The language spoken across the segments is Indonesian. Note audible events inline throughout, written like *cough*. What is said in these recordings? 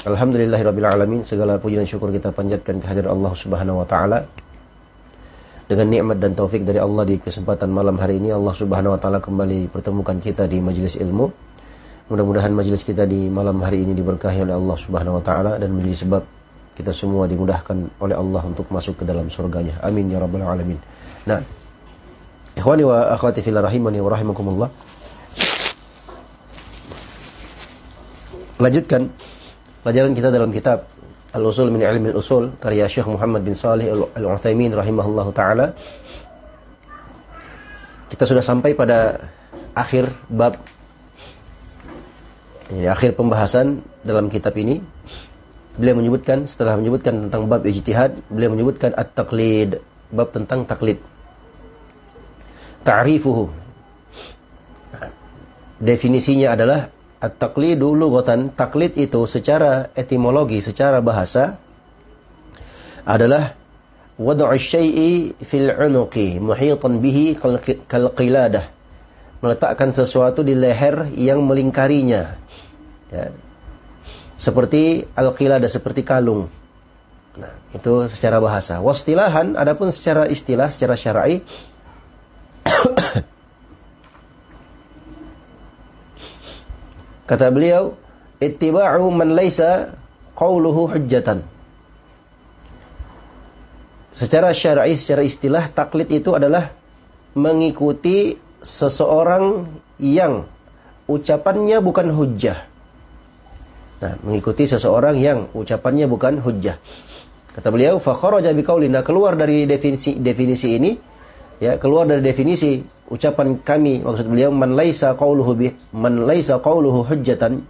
Alhamdulillahirabbil alamin segala puji dan syukur kita panjatkan kehadiran Allah Subhanahu wa taala. Dengan nikmat dan taufik dari Allah di kesempatan malam hari ini Allah Subhanahu wa taala kembali pertemukan kita di majelis ilmu. Mudah-mudahan majelis kita di malam hari ini diberkahi oleh Allah Subhanahu wa taala dan menjadi sebab kita semua dimudahkan oleh Allah untuk masuk ke dalam surganya. Amin ya rabbal alamin. Nah, ikhwani wa akhwati fillah rahimani wa rahimakumullah. Lanjutkan pelajaran kita dalam kitab Al-Usul min Ilmi Al-Usul karya Syekh Muhammad bin Salih Al-Utsaimin rahimahullah taala. Kita sudah sampai pada akhir bab Jadi akhir pembahasan dalam kitab ini. Beliau menyebutkan setelah menyebutkan tentang bab ijtihad, beliau menyebutkan at-taqlid, bab tentang taklid. Ta'rifuhu. Definisinya adalah At-taqlidu lughatan, taklid itu secara etimologi, secara bahasa adalah wad'u syai'i fil 'unuqi muhitan bihi kal qiladah. Meletakkan sesuatu di leher yang melingkarinya. Ya. Seperti al-qiladah, seperti kalung. Nah, itu secara bahasa. Wastilahan adapun secara istilah, secara syar'i Kata beliau, ittiba'u man laisa qawluhu hujjatan. Secara syar'i, secara istilah taklid itu adalah mengikuti seseorang yang ucapannya bukan hujjah. Nah, mengikuti seseorang yang ucapannya bukan hujjah. Kata beliau, fa kharaja biqaulina keluar dari definisi definisi ini ya keluar dari definisi ucapan kami maksud beliau man laisa qauluhu bi man laisa qauluhu hujjatan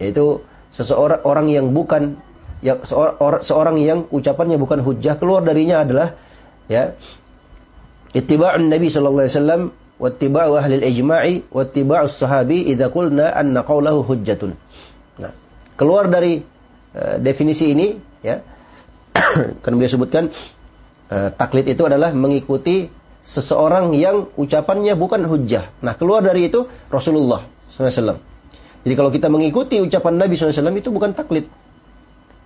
yaitu seseorang orang yang bukan yang seorang, seorang yang ucapannya bukan hujjah keluar darinya adalah ya ittiba'un nabi sallallahu alaihi wasallam wattiba'u ahli al-ijma'i wattiba'u sahabi idza qulna anna qawlahu hujjatun. Nah keluar dari uh, definisi ini ya *coughs* kan beliau sebutkan uh, taklid itu adalah mengikuti seseorang yang ucapannya bukan hujjah. Nah, keluar dari itu Rasulullah SAW. Jadi kalau kita mengikuti ucapan Nabi SAW itu bukan taklid.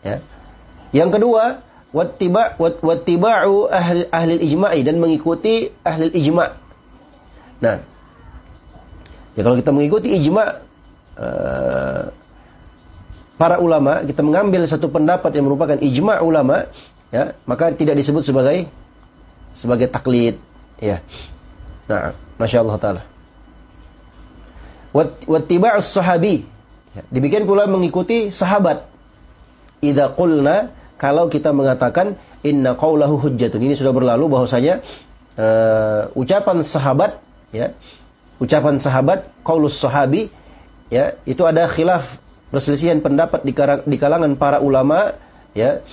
Ya. Yang kedua, wattiba wattiba'u ahli ahli ijma'i dan mengikuti ahli ijma'. Nah, ya kalau kita mengikuti ijma' uh, para ulama, kita mengambil satu pendapat yang merupakan ijma' ulama, ya, maka tidak disebut sebagai sebagai taklid. Ya. Nah, Masya Allah Ta'ala. Wattiba'us sahabi. Ya, demikian pula mengikuti sahabat. Idza qulna kalau kita mengatakan inna qaulahu hujjatun. Ini sudah berlalu bahwasanya uh, ucapan sahabat ya. Ucapan sahabat qaulus sahabi ya, itu ada khilaf perselisihan pendapat di, di kalangan para ulama ya.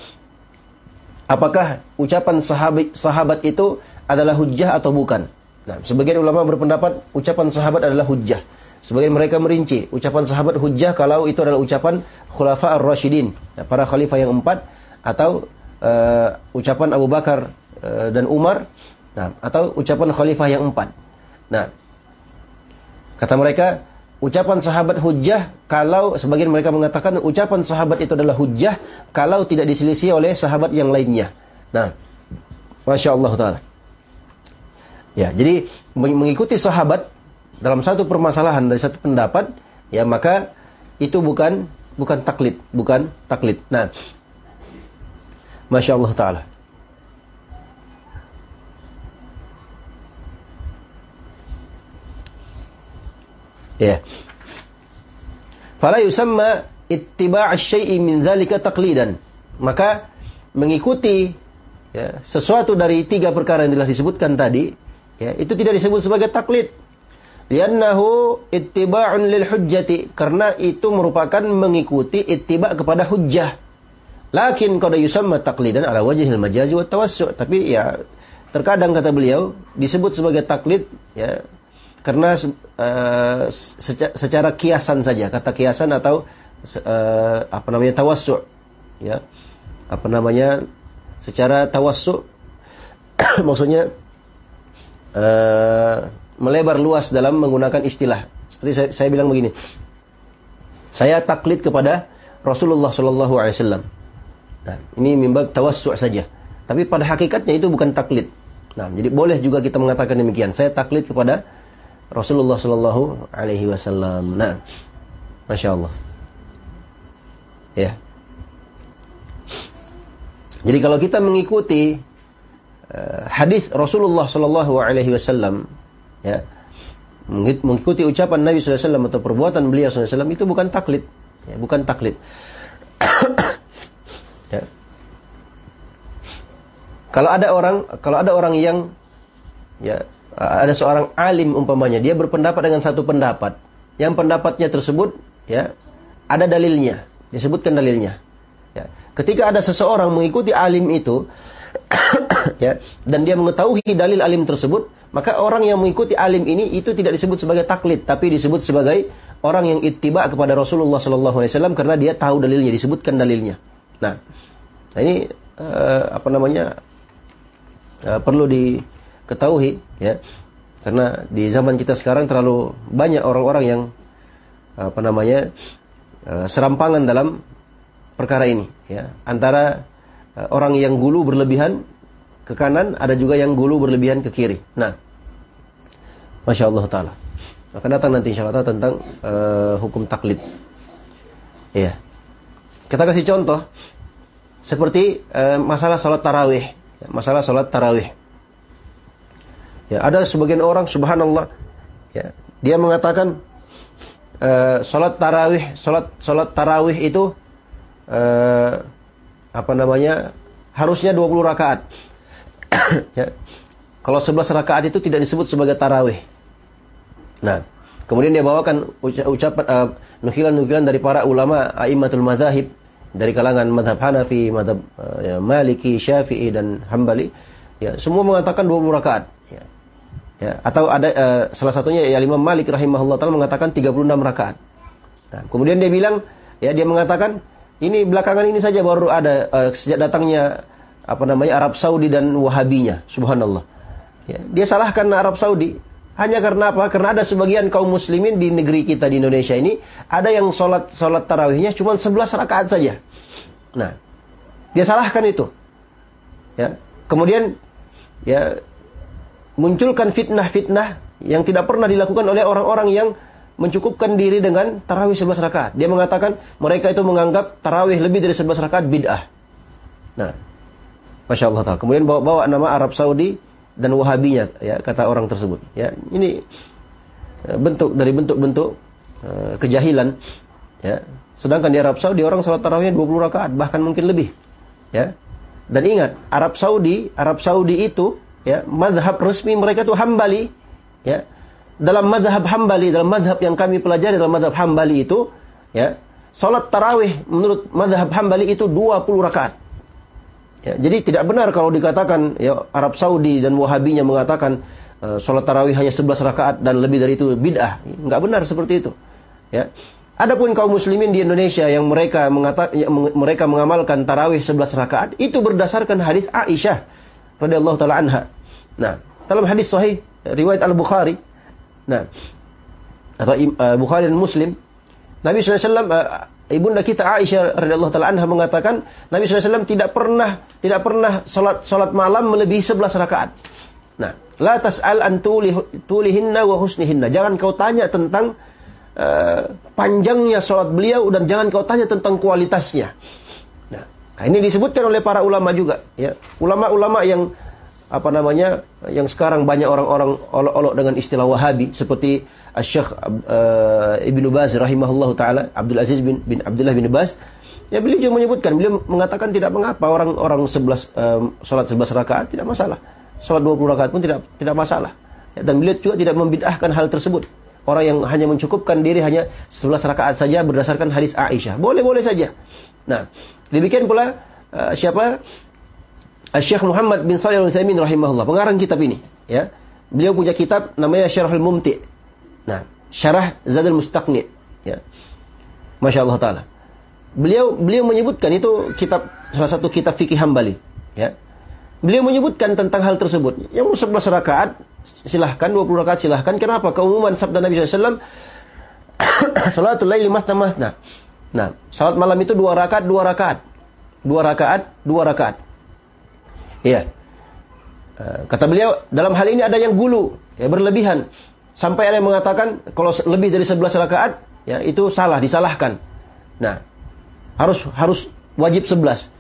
Apakah ucapan sahabat sahabat itu adalah hujjah atau bukan. Nah, sebagian ulama berpendapat ucapan sahabat adalah hujjah. Sebagian mereka merinci ucapan sahabat hujjah kalau itu adalah ucapan khulafa ar-rasyidin, ya, para khalifah yang empat atau uh, ucapan Abu Bakar uh, dan Umar, nah, atau ucapan khalifah yang empat. Nah, Kata mereka, ucapan sahabat hujjah kalau sebagian mereka mengatakan ucapan sahabat itu adalah hujjah kalau tidak diselisih oleh sahabat yang lainnya. Nah, masya Allah taala. Ya, jadi mengikuti sahabat dalam satu permasalahan dari satu pendapat, ya maka itu bukan bukan taklid, bukan taklid. Nah, masya Allah taala. Ya. Fala yusamma ittiba' asy-syai'i min dzalika taqlidan. Maka mengikuti ya, sesuatu dari tiga perkara yang telah disebutkan tadi ya, itu tidak disebut sebagai taklid. Liannahu ittiba'un lil hujjati karena itu merupakan mengikuti ittiba' kepada hujjah. Lakin qad yusamma taqlidan ala wajhil majazi wa tawassu'. Tapi ya terkadang kata beliau disebut sebagai taklid ya karena uh, secara, kiasan saja kata kiasan atau uh, apa namanya tawassu ya apa namanya secara tawassu *coughs* maksudnya uh, melebar luas dalam menggunakan istilah. Seperti saya, saya bilang begini. Saya taklid kepada Rasulullah Shallallahu Alaihi Wasallam. Nah, ini mimbab tawassu saja. Tapi pada hakikatnya itu bukan taklid. Nah, jadi boleh juga kita mengatakan demikian. Saya taklid kepada Rasulullah Shallallahu Alaihi Wasallam. Nah, masya Allah. Ya. Jadi kalau kita mengikuti hadis Rasulullah Shallallahu Alaihi Wasallam ya. Mengikuti ucapan Nabi SAW atau perbuatan beliau SAW itu bukan taklid ya, bukan taklid. *coughs* Ya. kalau ada orang kalau ada orang yang ya ada seorang alim umpamanya dia berpendapat dengan satu pendapat. Yang pendapatnya tersebut ya ada dalilnya disebutkan dalilnya. Ya. Ketika ada seseorang mengikuti alim itu *coughs* ya. Dan dia mengetahui dalil alim tersebut maka orang yang mengikuti alim ini itu tidak disebut sebagai taklid, tapi disebut sebagai orang yang ittiba kepada Rasulullah Sallallahu Alaihi Wasallam karena dia tahu dalilnya, disebutkan dalilnya. Nah, nah ini uh, apa namanya uh, perlu diketahui ya, karena di zaman kita sekarang terlalu banyak orang-orang yang apa namanya uh, serampangan dalam perkara ini, ya, antara orang yang gulu berlebihan ke kanan, ada juga yang gulu berlebihan ke kiri. Nah, Masya Allah Ta'ala. Akan datang nanti insya Allah tentang uh, hukum taklid. Iya. Kita kasih contoh. Seperti uh, masalah sholat tarawih. Masalah sholat tarawih. Ya, ada sebagian orang, subhanallah. Ya, dia mengatakan uh, sholat tarawih, sholat, sholat tarawih itu uh, apa namanya harusnya 20 rakaat. *coughs* ya. Kalau 11 rakaat itu tidak disebut sebagai tarawih. Nah, kemudian dia bawakan ucapan uh, nukilan-nukilan dari para ulama a'immatul madzhab dari kalangan madhab Hanafi, madhab uh, ya, Maliki, Syafi'i dan Hambali. Ya, semua mengatakan 20 rakaat. Ya. Ya, atau ada uh, salah satunya ya Imam Malik rahimahullah taala mengatakan 36 rakaat. Nah, kemudian dia bilang ya dia mengatakan ini belakangan ini saja baru ada uh, sejak datangnya apa namanya Arab Saudi dan Wahabinya, subhanallah. Ya, dia salahkan Arab Saudi hanya karena apa? Karena ada sebagian kaum muslimin di negeri kita di Indonesia ini ada yang sholat sholat tarawihnya cuma 11 rakaat saja. Nah, dia salahkan itu. Ya, kemudian ya munculkan fitnah-fitnah yang tidak pernah dilakukan oleh orang-orang yang mencukupkan diri dengan tarawih 11 rakaat. Dia mengatakan mereka itu menganggap tarawih lebih dari 11 rakaat bid'ah. Nah, Masya Allah Ta'ala. Kemudian bawa-bawa nama Arab Saudi dan Wahabinya, ya, kata orang tersebut. Ya, ini eh, bentuk dari bentuk-bentuk uh, kejahilan. Ya. Sedangkan di Arab Saudi orang salat tarawihnya 20 rakaat, bahkan mungkin lebih. Ya. Dan ingat, Arab Saudi, Arab Saudi itu ya, madhab resmi mereka itu Hambali. Ya. Dalam madhab Hambali, dalam madhab yang kami pelajari dalam madhab Hambali itu, ya, salat tarawih menurut madhab Hambali itu 20 rakaat. Ya, jadi tidak benar kalau dikatakan ya Arab Saudi dan Wahabinya mengatakan uh, sholat tarawih hanya 11 rakaat dan lebih dari itu bid'ah. Enggak benar seperti itu. Ya. Adapun kaum muslimin di Indonesia yang mereka mengatakan ya, mereka mengamalkan tarawih 11 rakaat itu berdasarkan hadis Aisyah radhiyallahu taala anha. Nah, dalam hadis sahih riwayat Al-Bukhari. Nah, atau uh, Bukhari dan Muslim, Nabi SAW, uh, ibunda kita Aisyah radhiyallahu taala anha mengatakan Nabi SAW tidak pernah tidak pernah salat salat malam melebihi 11 rakaat. Nah, la tas'al an tulihinna wa husnihinna. Jangan kau tanya tentang uh, panjangnya salat beliau dan jangan kau tanya tentang kualitasnya. Nah, ini disebutkan oleh para ulama juga, ya. Ulama-ulama yang apa namanya yang sekarang banyak orang-orang olok-olok dengan istilah Wahabi seperti Syekh uh, Ibnu Baz rahimahullah taala Abdul Aziz bin, bin Abdullah bin Baz. Ya beliau juga menyebutkan beliau mengatakan tidak mengapa orang-orang 11 um, salat 11 rakaat tidak masalah. Salat 20 rakaat pun tidak tidak masalah. Ya, dan beliau juga tidak membid'ahkan hal tersebut. Orang yang hanya mencukupkan diri hanya 11 rakaat saja berdasarkan hadis Aisyah. Boleh-boleh saja. Nah demikian pula uh, siapa Syekh Muhammad bin Shalih Al-Utsaimin rahimahullah, pengarang kitab ini, ya. Beliau punya kitab namanya Syarahul Mumti. Nah, Syarah Zadul Mustaqni, ya. Masya Allah taala. Beliau beliau menyebutkan itu kitab salah satu kitab fikih Hambali, ya. Beliau menyebutkan tentang hal tersebut. Yang 11 rakaat silahkan, 20 rakaat silahkan. Kenapa? Keumuman sabda Nabi SAW, *coughs* Salatul laili masna masna. Nah, salat malam itu dua rakaat, dua rakaat. Dua rakaat, dua rakaat. Iya. Eh, kata beliau, dalam hal ini ada yang gulu, ya berlebihan. Sampai ada yang mengatakan kalau lebih dari 11 rakaat, ya itu salah, disalahkan. Nah, harus harus wajib 11.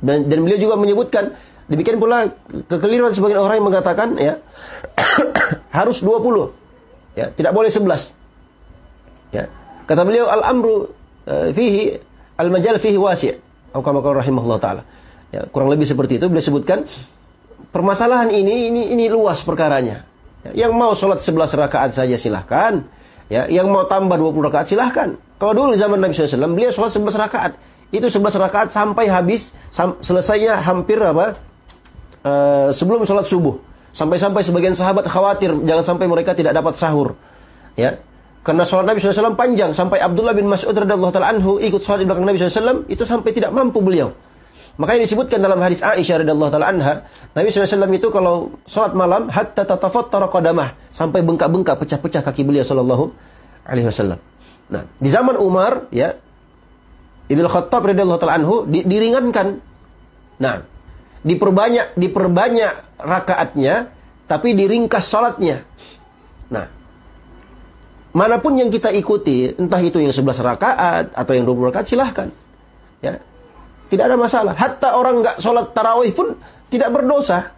Dan, dan beliau juga menyebutkan demikian pula kekeliruan sebagian orang yang mengatakan ya *coughs* harus 20. Ya, tidak boleh 11. Ya. Kata beliau al-amru uh, fihi al-majal fihi wasi'. Atau kama rahimahullah taala. Ya, kurang lebih seperti itu beliau sebutkan permasalahan ini ini ini luas perkaranya. Ya, yang mau sholat 11 rakaat saja silahkan. Ya, yang mau tambah 20 rakaat silahkan. Kalau dulu zaman Nabi SAW, beliau sholat 11 rakaat. Itu 11 rakaat sampai habis, sam selesainya hampir apa? Uh, sebelum sholat subuh. Sampai-sampai sebagian sahabat khawatir jangan sampai mereka tidak dapat sahur. Ya, karena sholat Nabi SAW panjang sampai Abdullah bin Mas'ud radhiyallahu taala anhu ikut sholat di belakang Nabi SAW itu sampai tidak mampu beliau. Makanya disebutkan dalam hadis Aisyah radhiyallahu taala anha, Nabi SAW itu kalau sholat malam hatta tatafattara qadamah sampai bengkak-bengkak pecah-pecah kaki beliau sallallahu alaihi wasallam. Nah, di zaman Umar ya Ibnu Khattab radhiyallahu taala anhu di, diringankan. Nah, diperbanyak diperbanyak rakaatnya tapi diringkas sholatnya. Nah, mana pun yang kita ikuti, entah itu yang 11 rakaat atau yang 20 rakaat silahkan. Ya, tidak ada masalah. Hatta orang nggak sholat tarawih pun tidak berdosa.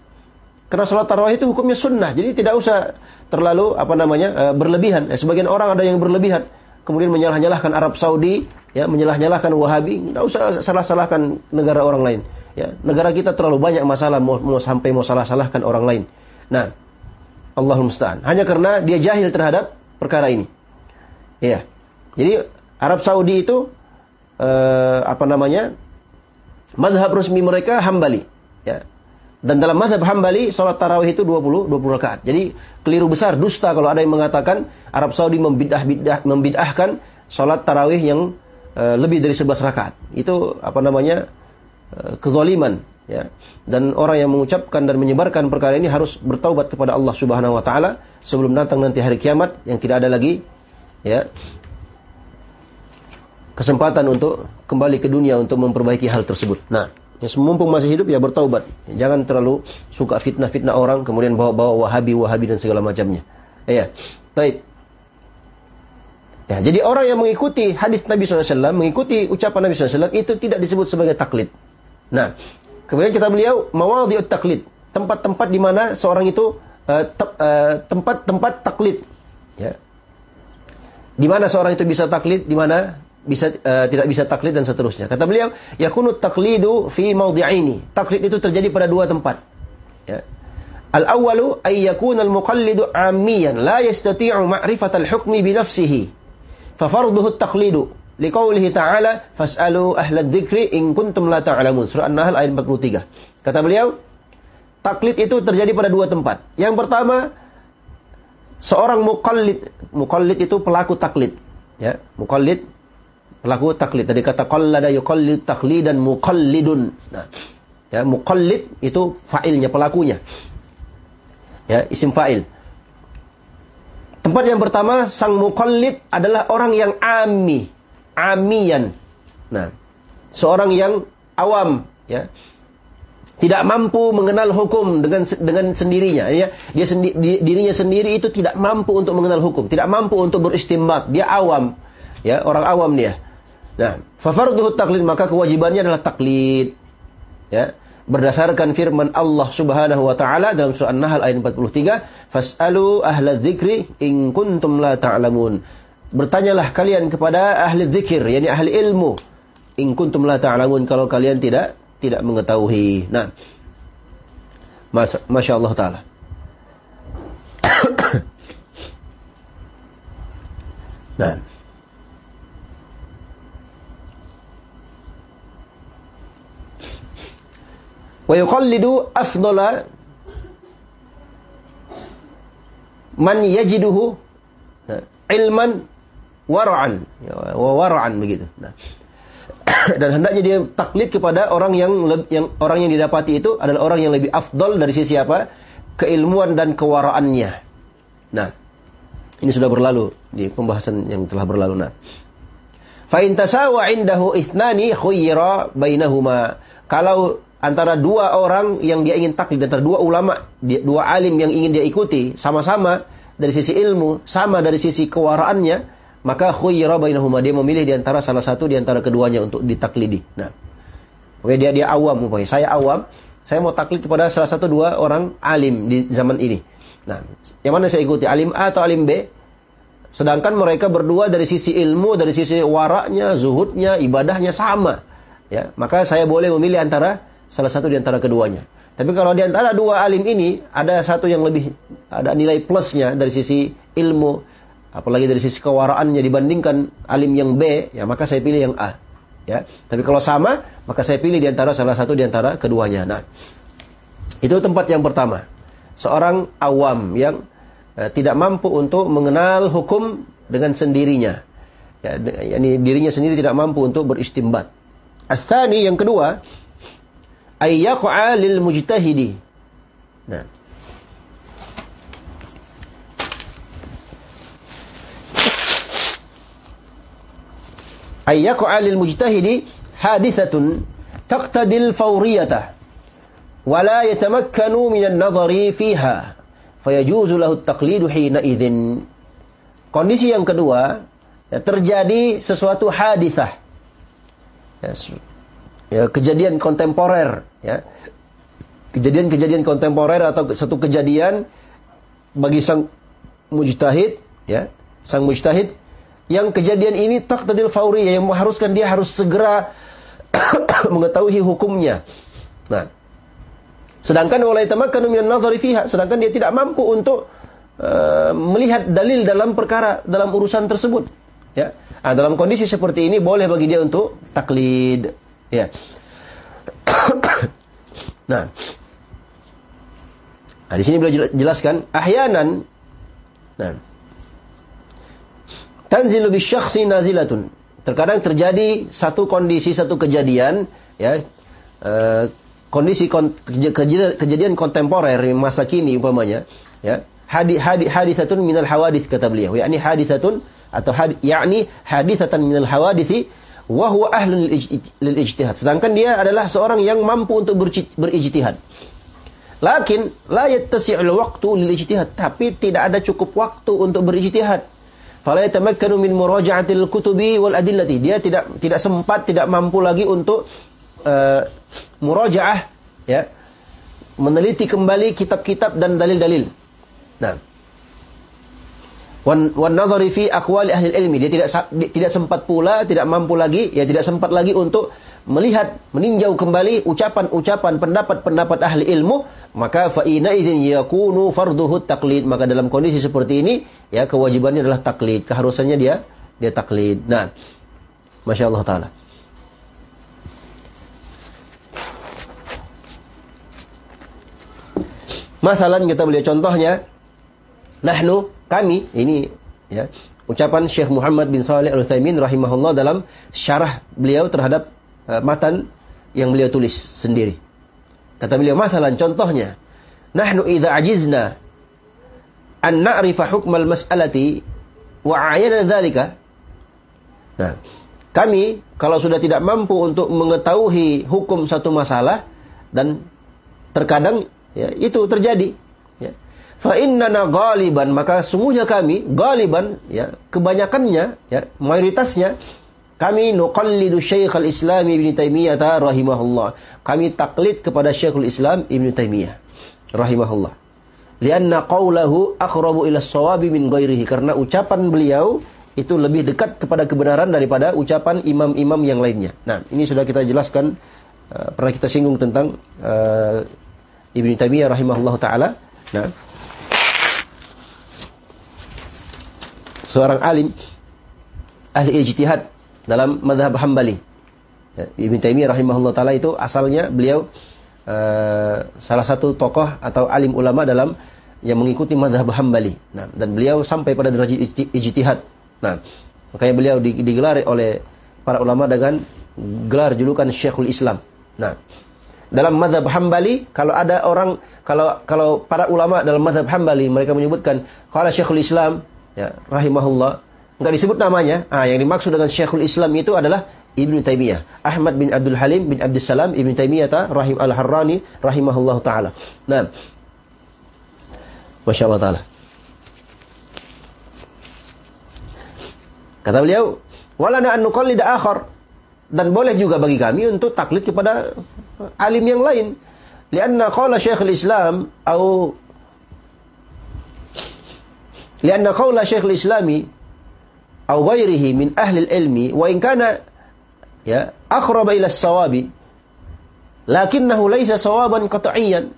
Karena sholat tarawih itu hukumnya sunnah. Jadi tidak usah terlalu apa namanya uh, berlebihan. Eh, sebagian orang ada yang berlebihan. Kemudian menyalah-nyalahkan Arab Saudi, ya menyalah-nyalahkan Wahabi. Tidak usah salah-salahkan negara orang lain. Ya, negara kita terlalu banyak masalah mau, mau sampai mau salah-salahkan orang lain. Nah, Allah musta'an. Hanya karena dia jahil terhadap perkara ini. Ya. Jadi Arab Saudi itu uh, apa namanya? Madhab resmi mereka Hambali. Ya. Dan dalam madhab Hambali, sholat tarawih itu 20, 20 rakaat. Jadi keliru besar, dusta kalau ada yang mengatakan Arab Saudi membidah, bidah, membidahkan sholat tarawih yang uh, lebih dari 11 rakaat. Itu apa namanya uh, kezaliman. Ya. Dan orang yang mengucapkan dan menyebarkan perkara ini harus bertaubat kepada Allah Subhanahu Wa Taala sebelum datang nanti hari kiamat yang tidak ada lagi ya kesempatan untuk kembali ke dunia untuk memperbaiki hal tersebut. Nah, yang mumpung masih hidup ya bertaubat. Jangan terlalu suka fitnah-fitnah orang kemudian bawa-bawa wahabi-wahabi dan segala macamnya. Ya, baik. Ya, jadi orang yang mengikuti hadis Nabi SAW, mengikuti ucapan Nabi SAW, itu tidak disebut sebagai taklid. Nah, kemudian kita beliau mawadhi'ut taklid, tempat-tempat di mana seorang itu uh, tempat-tempat uh, taklid. Ya. Di mana seorang itu bisa taklid, di mana bisa uh, tidak bisa taklid dan seterusnya. Kata beliau, yakunu taklidu fi mawdi'aini. Taklid itu terjadi pada dua tempat. Ya. Al-awwalu ay yakuna al-muqallidu 'ammiyan la yastati'u ma'rifat al-hukmi bi nafsihi. Fa farduhu at-taqlidu liqaulihi ta'ala fas'alu ahla dzikri in kuntum la ta'lamun. Surah An-Nahl ayat 43. Kata beliau, taklid itu terjadi pada dua tempat. Yang pertama, seorang muqallid, muqallid itu pelaku taklid, ya. Muqallid Pelaku taklid. Tadi kata qallada yuqallid taklidan muqallidun. Nah, ya muqallid itu fa'ilnya, pelakunya. Ya, isim fa'il. Tempat yang pertama, sang mukallid adalah orang yang ami, amiyan. Nah, seorang yang awam, ya. Tidak mampu mengenal hukum dengan dengan sendirinya, ya. Dia sendi, dirinya sendiri itu tidak mampu untuk mengenal hukum, tidak mampu untuk beristimbat. Dia awam, ya, orang awam dia. Nah, fafarduhu taklid maka kewajibannya adalah taklid. Ya berdasarkan firman Allah Subhanahu wa taala dalam surah An-Nahl ayat 43, "Fas'alu ahla dzikri in kuntum la ta'lamun." Bertanyalah kalian kepada ahli dzikir, yakni ahli ilmu, in kuntum la ta'lamun kalau kalian tidak tidak mengetahui. Nah, Masya Allah taala. *coughs* nah, wa yuqallidu afdala man yajiduhu ilman wara'an. Wa wara'an begitu. Nah. *coughs* dan hendaknya dia taklid kepada orang yang yang orang yang didapati itu adalah orang yang lebih afdol dari sisi apa? Keilmuan dan kewaraannya. Nah. Ini sudah berlalu di pembahasan yang telah berlalu. Nah. Fa in indahu ithnani khayyira bainahuma. Kalau antara dua orang yang dia ingin taklid antara dua ulama, dua alim yang ingin dia ikuti sama-sama dari sisi ilmu, sama dari sisi kewaraannya, maka khuyyira bainahuma dia memilih di antara salah satu di antara keduanya untuk ditaklidi. Nah, oke dia dia awam pokoknya. Saya awam, saya mau taklid kepada salah satu dua orang alim di zaman ini. Nah, yang mana saya ikuti alim A atau alim B? Sedangkan mereka berdua dari sisi ilmu, dari sisi waraknya, zuhudnya, ibadahnya sama. Ya, maka saya boleh memilih antara salah satu di antara keduanya. Tapi kalau di antara dua alim ini ada satu yang lebih ada nilai plusnya dari sisi ilmu, apalagi dari sisi kewaraannya dibandingkan alim yang B, ya maka saya pilih yang A. Ya. Tapi kalau sama, maka saya pilih di antara salah satu di antara keduanya. Nah, itu tempat yang pertama. Seorang awam yang eh, tidak mampu untuk mengenal hukum dengan sendirinya. Ya, yani dirinya sendiri tidak mampu untuk beristimbat. Athani yang kedua, ayyaku'a lil mujtahidi. Nah. Ayyaqa lil mujtahidi hadithatun taqtadil fawriyatah Wala yatamakkanu minan nadhari fiha fayajuzu lahu taqlidu hina idhin. Kondisi yang kedua, ya, terjadi sesuatu hadithah. Ya, ya, kejadian kontemporer ya. Kejadian-kejadian kontemporer atau satu kejadian bagi sang mujtahid ya sang mujtahid yang kejadian ini taqtadil fauri yang mengharuskan dia harus segera *coughs* mengetahui hukumnya. Nah sedangkan walai tamakkanu minan nadhari fiha sedangkan dia tidak mampu untuk uh, melihat dalil dalam perkara dalam urusan tersebut ya. Nah, dalam kondisi seperti ini boleh bagi dia untuk taklid Ya. *coughs* nah. Nah, di sini beliau jelaskan ahyanan nah tanzilu bisyakhsi nazilatun. Terkadang terjadi satu kondisi, satu kejadian ya uh, kondisi kon, kejadian, kejadian kontemporer masa kini umpamanya ya hadi hadi hadisatun minal hawadits kata beliau yakni hadisatun atau had, yakni hadisatan minal hawadisi wa huwa ahlun lil ijtihad. Sedangkan dia adalah seorang yang mampu untuk berijtihad. Lakin la yattasi'ul waqtu lil ijtihad, tapi tidak ada cukup waktu untuk berijtihad. Fala yatamakkanu min muraja'atil kutubi wal adillati. Dia tidak tidak sempat, tidak mampu lagi untuk uh, murajaah ya. Meneliti kembali kitab-kitab dan dalil-dalil. Nah, wan nazari fi aqwali ahli ilmi. Dia tidak tidak sempat pula tidak mampu lagi ya tidak sempat lagi untuk melihat meninjau kembali ucapan-ucapan pendapat-pendapat ahli ilmu maka fa ina idzin yakunu farduhu taklid maka dalam kondisi seperti ini ya kewajibannya adalah taklid keharusannya dia dia taklid nah Masya Allah taala. Masalan kita boleh contohnya. Nahnu kami ini ya ucapan Syekh Muhammad bin Saleh Al Utsaimin rahimahullah dalam syarah beliau terhadap uh, matan yang beliau tulis sendiri. Kata beliau masalan contohnya nahnu idza ajizna an na'rifa hukmal mas'alati wa ayana dzalika. Nah, kami kalau sudah tidak mampu untuk mengetahui hukum satu masalah dan terkadang ya, itu terjadi. Fa innana ghaliban maka sungguhnya kami ghaliban ya kebanyakannya ya mayoritasnya kami nuqallidu Syekhul Islam Ibn Taimiyah rahimahullah. Kami taklid kepada Syekhul Islam Ibn Taimiyah rahimahullah. Lianna qawlahu aqrabu ila sawabi min ghairihi karena ucapan beliau itu lebih dekat kepada kebenaran daripada ucapan imam-imam yang lainnya. Nah, ini sudah kita jelaskan uh, pernah kita singgung tentang uh, Ibnu Taimiyah rahimahullah taala. Nah, seorang alim ahli ijtihad dalam madhab Hambali. Ya, Ibn Taimiyah rahimahullah taala itu asalnya beliau uh, salah satu tokoh atau alim ulama dalam yang mengikuti madhab Hambali. Nah, dan beliau sampai pada derajat ijtihad. Nah, makanya beliau digelar oleh para ulama dengan gelar julukan Syekhul Islam. Nah, dalam madhab Hambali kalau ada orang kalau kalau para ulama dalam madhab Hambali mereka menyebutkan kalau Syekhul Islam ya rahimahullah Enggak disebut namanya. Ah, yang dimaksud dengan Syekhul Islam itu adalah Ibnu Taimiyah. Ahmad bin Abdul Halim bin Abdul Salam Ibnu Taimiyah ta rahim al-Harrani rahimahullah taala. Nah. Masya Allah taala. Kata beliau, "Walana an nuqallid akhar." Dan boleh juga bagi kami untuk taklid kepada alim yang lain. Lianna qala Syekhul Islam atau Lianna qawla Syekhul Islami atau ghairihi min ahli ilmi wa in ya aqraba ila sawabi lakinnahu laisa sawaban qat'iyan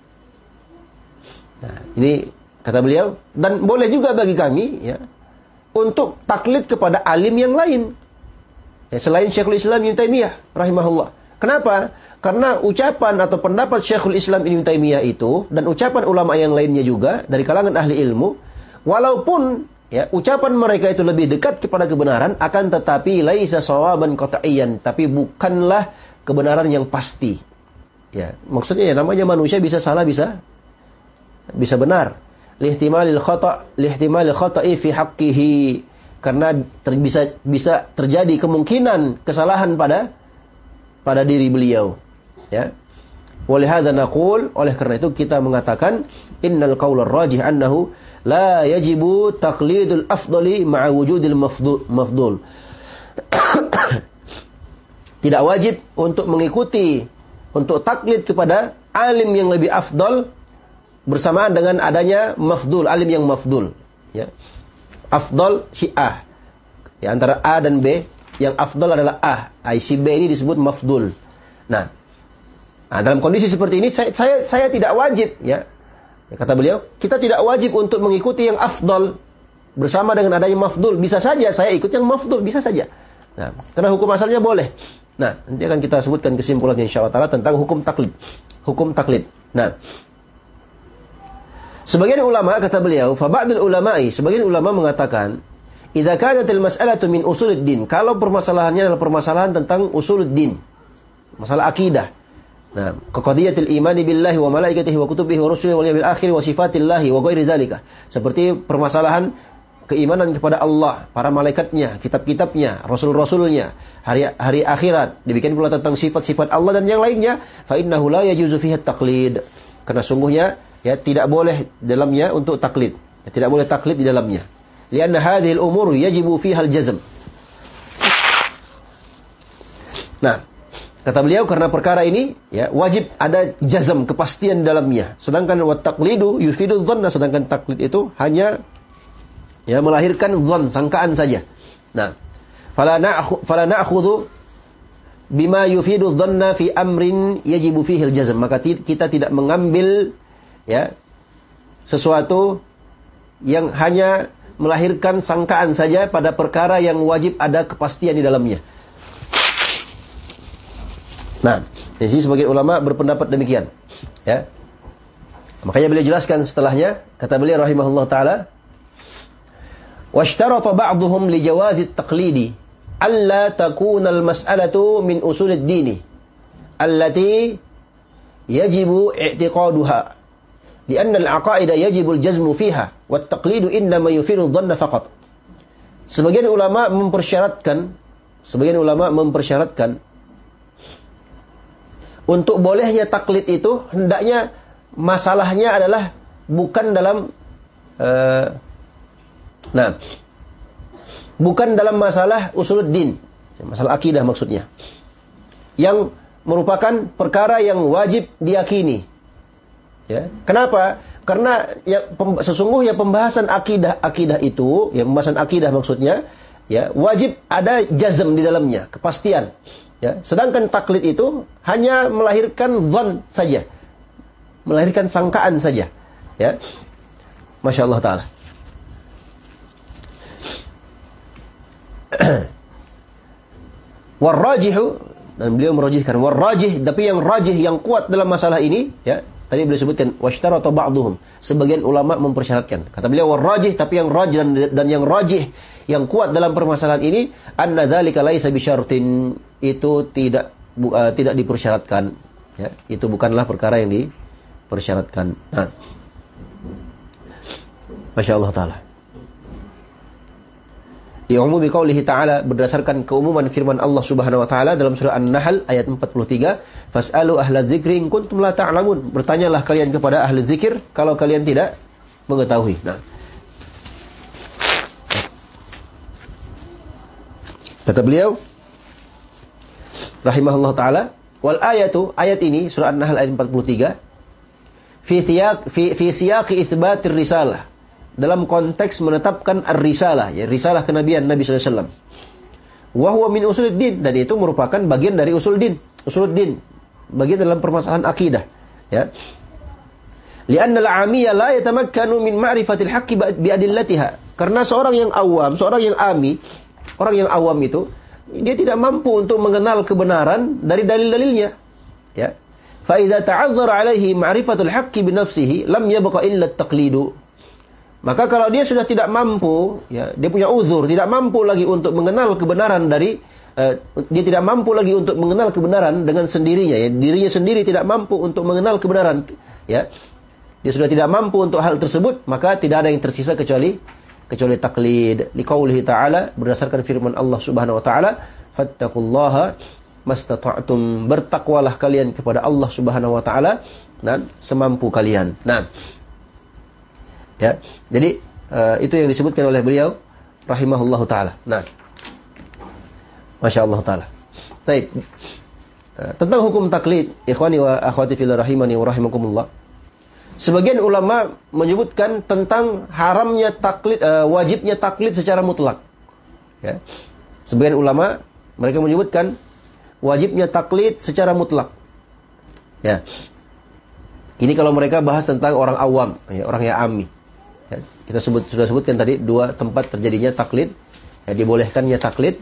nah ini kata beliau. Dan boleh juga bagi kami ya untuk taklid kepada alim yang lain. Ya, selain Syekhul Islam Ibnu Taimiyah rahimahullah. Kenapa? Karena ucapan atau pendapat Syekhul Islam Ibnu Taimiyah itu dan ucapan ulama yang lainnya juga dari kalangan ahli ilmu walaupun ya ucapan mereka itu lebih dekat kepada kebenaran akan tetapi laisa sawaban qat'iyan tapi bukanlah kebenaran yang pasti. Ya maksudnya ya namanya manusia bisa salah bisa bisa benar. Lihtimalil khata' lihtimalil khata'i fi haqqihi. Karena ter, bisa bisa terjadi kemungkinan kesalahan pada pada diri beliau. Ya. Walihada naqul oleh karena itu kita mengatakan innal qaular rajih annahu la yajibu taqlidul afdali ma'a wujudil mafdul. *coughs* Tidak wajib untuk mengikuti untuk taklid kepada alim yang lebih afdol bersamaan dengan adanya mafdul, alim yang mafdul. Ya. Afdol si A. Ya, antara A dan B, yang afdol adalah A. I, si B ini disebut mafdul. Nah, nah, dalam kondisi seperti ini saya, saya, saya tidak wajib ya Ya, kata beliau, kita tidak wajib untuk mengikuti yang afdol bersama dengan adanya mafdul. Bisa saja saya ikut yang mafdul, bisa saja. Nah, karena hukum asalnya boleh. Nah, nanti akan kita sebutkan kesimpulannya insya Allah tentang hukum taklid. Hukum taklid. Nah, sebagian ulama kata beliau, fabadul ulama'i, sebagian ulama mengatakan, idza kanatil mas'alatu min usuluddin, kalau permasalahannya adalah permasalahan tentang usuluddin, masalah akidah, Nah, kaqadiyatil imani billahi wa malaikatihi wa kutubihi wa rusulihi wal yawmil akhir wa sifatillahi wa ghairi dzalika. Seperti permasalahan keimanan kepada Allah, para malaikatnya, kitab-kitabnya, rasul-rasulnya, hari hari akhirat, demikian pula tentang sifat-sifat Allah dan yang lainnya, fa innahu la yajuzu fihi taqlid. Karena sungguhnya ya tidak boleh dalamnya untuk taklid. Ya, tidak boleh taklid di dalamnya. Lianna hadhil umur yajibu fiha al-jazm. Nah, Kata beliau karena perkara ini ya wajib ada jazam kepastian dalamnya. Sedangkan wat taqlidu yufidu dhanna sedangkan taklid itu hanya ya melahirkan dhann sangkaan saja. Nah, fala na'khudhu fala na'khudhu bima yufidu dhanna fi amrin yajibu fihi al-jazm. Maka kita tidak mengambil ya sesuatu yang hanya melahirkan sangkaan saja pada perkara yang wajib ada kepastian di dalamnya. Nah, di sini sebagian ulama berpendapat demikian. Ya. Makanya beliau jelaskan setelahnya, kata beliau rahimahullah taala, "Washtarata ba'dhum li jawazi at-taqlidi alla takuna al-mas'alatu min usul ad-din allati yajibu i'tiqaduha al-aqaida yajibul jazmu fiha wa taqlidu innama yufiru dhanna faqat. Sebagian ulama mempersyaratkan sebagian ulama mempersyaratkan untuk bolehnya taklid itu hendaknya masalahnya adalah bukan dalam uh, nah bukan dalam masalah usuluddin masalah akidah maksudnya yang merupakan perkara yang wajib diyakini Ya. Kenapa? Karena ya, pem, sesungguhnya pembahasan akidah akidah itu, ya pembahasan akidah maksudnya, ya wajib ada jazm di dalamnya, kepastian. Ya. Sedangkan taklid itu hanya melahirkan zon saja, melahirkan sangkaan saja. Ya. Masya Allah Taala. Warrajihu dan beliau merajihkan warrajih tapi yang rajih yang kuat dalam masalah ini ya Tadi beliau sebutkan atau ba'duhum. Sebagian ulama mempersyaratkan. Kata beliau warajih tapi yang rajih dan, dan yang rajih yang kuat dalam permasalahan ini anna dzalika laisa bisyartin itu tidak uh, tidak dipersyaratkan ya itu bukanlah perkara yang dipersyaratkan nah Masya Allah Ta'ala Li'umumi qawlihi ta'ala berdasarkan keumuman firman Allah Subhanahu wa taala dalam surah An-Nahl ayat 43, "Fas'alu ahla dzikri kuntum la ta'lamun." Bertanyalah kalian kepada ahli zikir kalau kalian tidak mengetahui. Nah. Kata beliau rahimahullah taala, wal ayatu ayat ini surah An-Nahl ayat 43 fi siyaq fi, fi siyaqi itsbatir risalah dalam konteks menetapkan ar-risalah, ya, risalah kenabian Nabi sallallahu alaihi wasallam. Wa huwa min usuluddin dan itu merupakan bagian dari usul din, bagian dalam permasalahan akidah, ya. Lianna al-'amiyya la yatamakkanu min ma'rifatil haqqi bi adillatiha. Karena seorang yang awam, seorang yang ami, orang yang awam itu dia tidak mampu untuk mengenal kebenaran dari dalil-dalilnya. Ya. Fa idza ta'azzara 'alaihi ma'rifatul haqqi bi nafsihi lam yabqa illa at-taqlidu. Maka kalau dia sudah tidak mampu, ya, dia punya uzur, tidak mampu lagi untuk mengenal kebenaran dari uh, dia tidak mampu lagi untuk mengenal kebenaran dengan sendirinya, ya, dirinya sendiri tidak mampu untuk mengenal kebenaran, ya. Dia sudah tidak mampu untuk hal tersebut, maka tidak ada yang tersisa kecuali kecuali taklid. Liqaulihi ta'ala berdasarkan firman Allah Subhanahu wa taala, "Fattaqullaha mastata'tum." Bertakwalah kalian kepada Allah Subhanahu wa taala dan semampu kalian. Nah, Ya. Jadi uh, itu yang disebutkan oleh beliau rahimahullahu taala. Nah. Masya Allah taala. Baik. Uh, tentang hukum taklid, ikhwani wa akhwati fillah rahimani wa rahimakumullah. Sebagian ulama menyebutkan tentang haramnya taklid, uh, wajibnya taklid secara mutlak. Ya. Sebagian ulama mereka menyebutkan wajibnya taklid secara mutlak. Ya. Ini kalau mereka bahas tentang orang awam, ya, orang yang ami. Ya, kita sebut sudah sebutkan tadi dua tempat terjadinya taklid. Ya, dibolehkannya taklid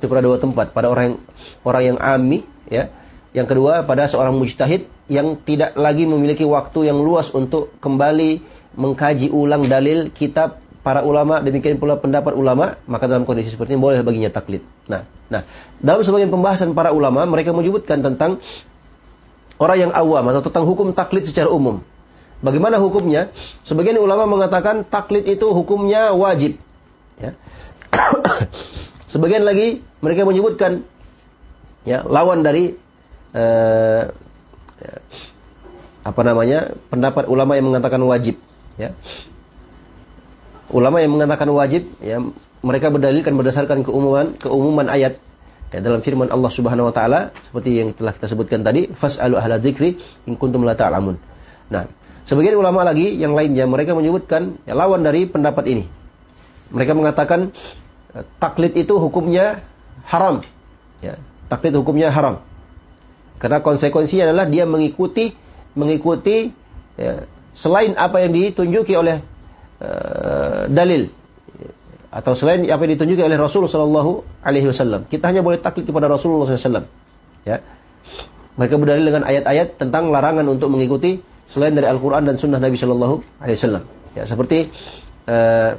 itu pada dua tempat. Pada orang yang, orang yang ami, ya. Yang kedua pada seorang mujtahid yang tidak lagi memiliki waktu yang luas untuk kembali mengkaji ulang dalil kitab para ulama demikian pula pendapat ulama maka dalam kondisi seperti ini boleh baginya taklid. Nah, nah dalam sebagian pembahasan para ulama mereka menyebutkan tentang orang yang awam atau tentang hukum taklid secara umum. Bagaimana hukumnya? Sebagian ulama mengatakan taklid itu hukumnya wajib. Ya. *coughs* Sebagian lagi mereka menyebutkan ya lawan dari uh, apa namanya pendapat ulama yang mengatakan wajib. Ya. Ulama yang mengatakan wajib, ya mereka berdalilkan berdasarkan keumuman keumuman ayat ya, dalam firman Allah Subhanahu Wa Taala seperti yang telah kita sebutkan tadi, fas'alu ahla dzikri in kuntum la ta'lamun. Nah, Sebagian ulama lagi yang lainnya mereka menyebutkan ya, lawan dari pendapat ini. Mereka mengatakan eh, taklid itu hukumnya haram. Ya, taklid hukumnya haram. Karena konsekuensinya adalah dia mengikuti mengikuti ya, selain apa yang ditunjuki oleh uh, dalil atau selain apa yang ditunjuki oleh Rasulullah Shallallahu Alaihi Wasallam. Kita hanya boleh taklid kepada Rasulullah SAW. Ya, mereka berdalil dengan ayat-ayat tentang larangan untuk mengikuti selain dari Al-Quran dan Sunnah Nabi Shallallahu Alaihi Wasallam. Ya, seperti uh,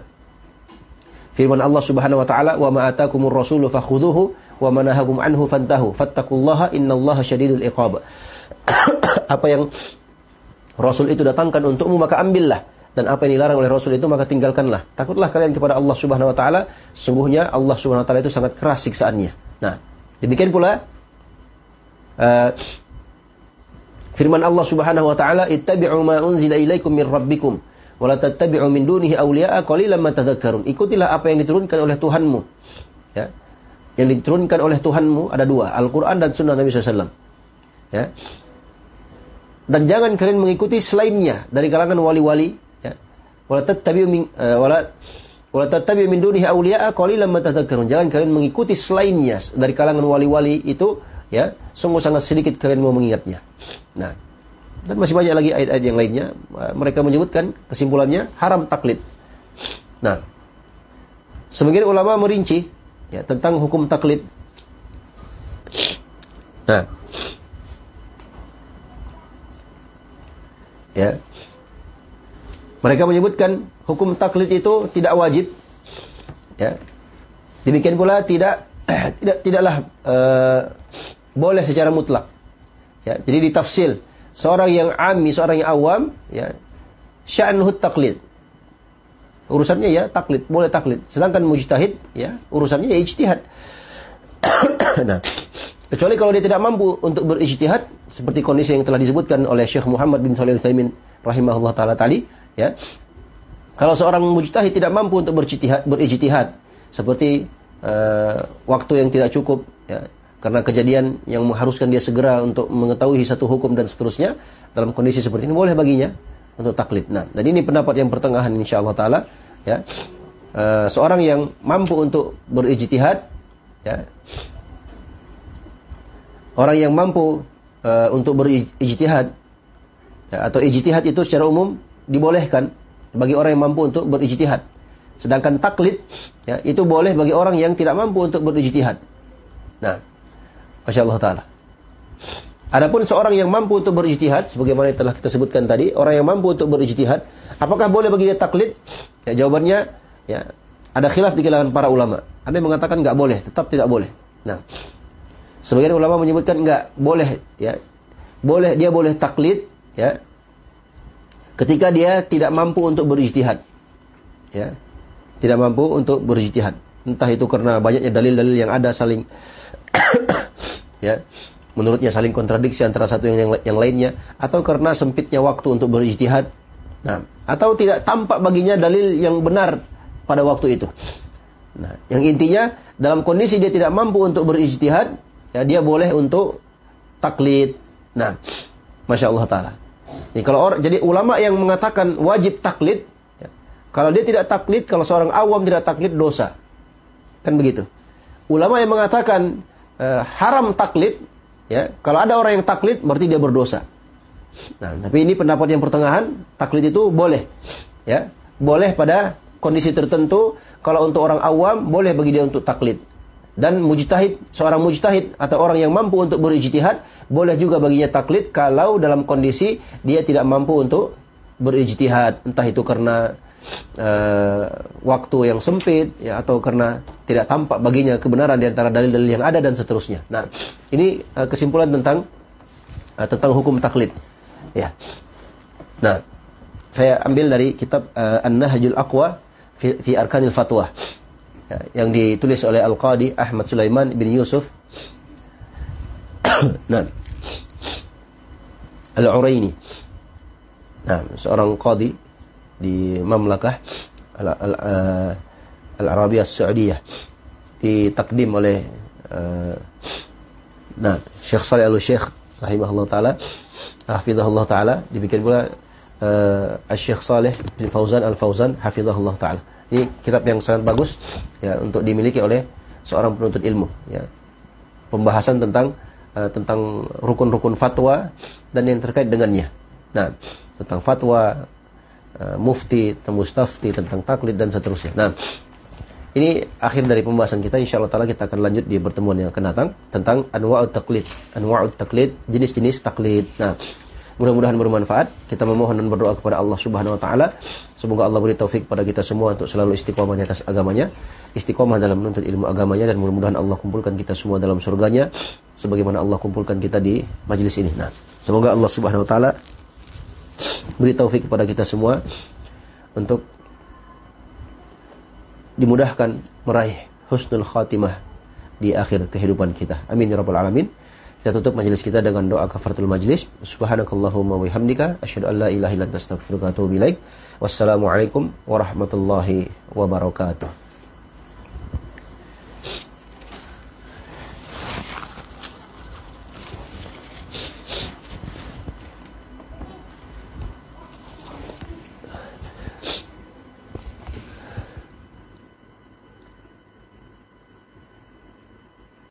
firman Allah Subhanahu Wa Taala, "Wa ma'atakumur rasulu fakhuduhu, wa manahakum anhu fantahu, fattakullaha innallaha syadidul iqab." *coughs* Apa yang Rasul itu datangkan untukmu maka ambillah dan apa yang dilarang oleh Rasul itu maka tinggalkanlah. Takutlah kalian kepada Allah Subhanahu wa taala, sungguhnya Allah Subhanahu wa taala itu sangat keras siksaannya. Nah, demikian pula uh, firman Allah Subhanahu wa taala, "Ittabi'u ma unzila ilaikum min rabbikum wa la tattabi'u min dunihi awliya'a qalilan ma tadhakkarun." Ikutilah apa yang diturunkan oleh Tuhanmu. Ya. Yang diturunkan oleh Tuhanmu ada dua, Al-Qur'an dan Sunnah Nabi SAW. Ya. Dan jangan kalian mengikuti selainnya dari kalangan wali-wali ya. Wala tattabi'u min uh, wala wala min dunihi awliya'a. Jangan kalian mengikuti selainnya dari kalangan wali-wali itu ya, sungguh sangat sedikit kalian mau mengingatnya. Nah, dan masih banyak lagi ayat-ayat yang lainnya. Mereka menyebutkan kesimpulannya haram taklid. Nah, sebagian ulama merinci ya, tentang hukum taklid. Nah, Ya. Mereka menyebutkan hukum taklid itu tidak wajib. Ya. Demikian pula tidak *clears throat* tidak tidaklah uh, boleh secara mutlak. Ya, jadi ditafsil seorang yang ami, seorang yang awam, ya, sya'nuhu taklid. Urusannya ya taklid, boleh taklid. Sedangkan mujtahid, ya, urusannya ya ijtihad. *coughs* nah, Kecuali kalau dia tidak mampu untuk berijtihad seperti kondisi yang telah disebutkan oleh Syekh Muhammad bin Shalih Al-Utsaimin rahimahullah taala tadi, ya. Kalau seorang mujtahid tidak mampu untuk berijtihad, berijtihad seperti uh, waktu yang tidak cukup ya, karena kejadian yang mengharuskan dia segera untuk mengetahui satu hukum dan seterusnya dalam kondisi seperti ini boleh baginya untuk taklid. Nah, dan ini pendapat yang pertengahan insyaallah taala ya. Uh, seorang yang mampu untuk berijtihad ya orang yang mampu uh, untuk berijtihad ya, atau ijtihad itu secara umum dibolehkan bagi orang yang mampu untuk berijtihad. Sedangkan taklid ya, itu boleh bagi orang yang tidak mampu untuk berijtihad. Nah, Masya Allah Ta'ala. Adapun seorang yang mampu untuk berijtihad, sebagaimana telah kita sebutkan tadi, orang yang mampu untuk berijtihad, apakah boleh bagi dia taklid? Ya, jawabannya, ya, ada khilaf di kalangan para ulama. Ada yang mengatakan nggak boleh, tetap tidak boleh. Nah, Sebagian ulama menyebutkan enggak, boleh ya. Boleh dia boleh taklid ya. Ketika dia tidak mampu untuk berijtihad. Ya. Tidak mampu untuk berijtihad. Entah itu karena banyaknya dalil-dalil yang ada saling *coughs* ya. Menurutnya saling kontradiksi antara satu yang yang lainnya atau karena sempitnya waktu untuk berijtihad. Nah, atau tidak tampak baginya dalil yang benar pada waktu itu. Nah, yang intinya dalam kondisi dia tidak mampu untuk berijtihad, ya dia boleh untuk taklid. Nah, masya Allah taala. Jadi kalau orang, jadi ulama yang mengatakan wajib taklid, ya, kalau dia tidak taklid, kalau seorang awam tidak taklid dosa, kan begitu. Ulama yang mengatakan uh, haram taklid, ya kalau ada orang yang taklid berarti dia berdosa. Nah, tapi ini pendapat yang pertengahan, taklid itu boleh, ya boleh pada kondisi tertentu. Kalau untuk orang awam boleh bagi dia untuk taklid. Dan mujtahid, seorang mujtahid atau orang yang mampu untuk berijtihad, boleh juga baginya taklid kalau dalam kondisi dia tidak mampu untuk berijtihad, entah itu karena uh, waktu yang sempit ya atau karena tidak tampak baginya kebenaran di antara dalil-dalil yang ada dan seterusnya. Nah, ini uh, kesimpulan tentang uh, tentang hukum taklid. Ya. Nah, saya ambil dari kitab uh, An-Nahjul Aqwa fi, fi Arkanil Fatwa ya, yang ditulis oleh Al-Qadi Ahmad Sulaiman bin Yusuf *coughs* nah Al-Uraini nah seorang qadi di Mamlakah Al-Arabiyah Saudiyah ditakdim oleh uh, nah Syekh Salih Al-Syekh rahimahullah taala hafizahullah taala demikian pula uh, Syekh Saleh bin Fauzan Al-Fauzan hafizahullah taala ini kitab yang sangat bagus ya untuk dimiliki oleh seorang penuntut ilmu ya. Pembahasan tentang uh, tentang rukun-rukun fatwa dan yang terkait dengannya. Nah, tentang fatwa uh, mufti, tentang mustafti, tentang taklid dan seterusnya. Nah, ini akhir dari pembahasan kita. Insyaallah taala kita akan lanjut di pertemuan yang akan datang tentang anwa'ut taklid. Anwa'ut taklid, jenis-jenis taklid. Nah, Mudah-mudahan bermanfaat. Kita memohon dan berdoa kepada Allah Subhanahu wa taala. Semoga Allah beri taufik pada kita semua untuk selalu istiqomah di atas agamanya, istiqomah dalam menuntut ilmu agamanya dan mudah-mudahan Allah kumpulkan kita semua dalam surganya sebagaimana Allah kumpulkan kita di majlis ini. Nah, semoga Allah Subhanahu wa taala beri taufik kepada kita semua untuk dimudahkan meraih husnul khatimah di akhir kehidupan kita. Amin ya rabbal alamin. Kita tutup majelis kita dengan doa kafaratul majlis. Subhanakallahumma wa bihamdika asyhadu an la ilaha illa anta astaghfiruka wa atubu. Wassalamualaikum warahmatullahi wabarakatuh.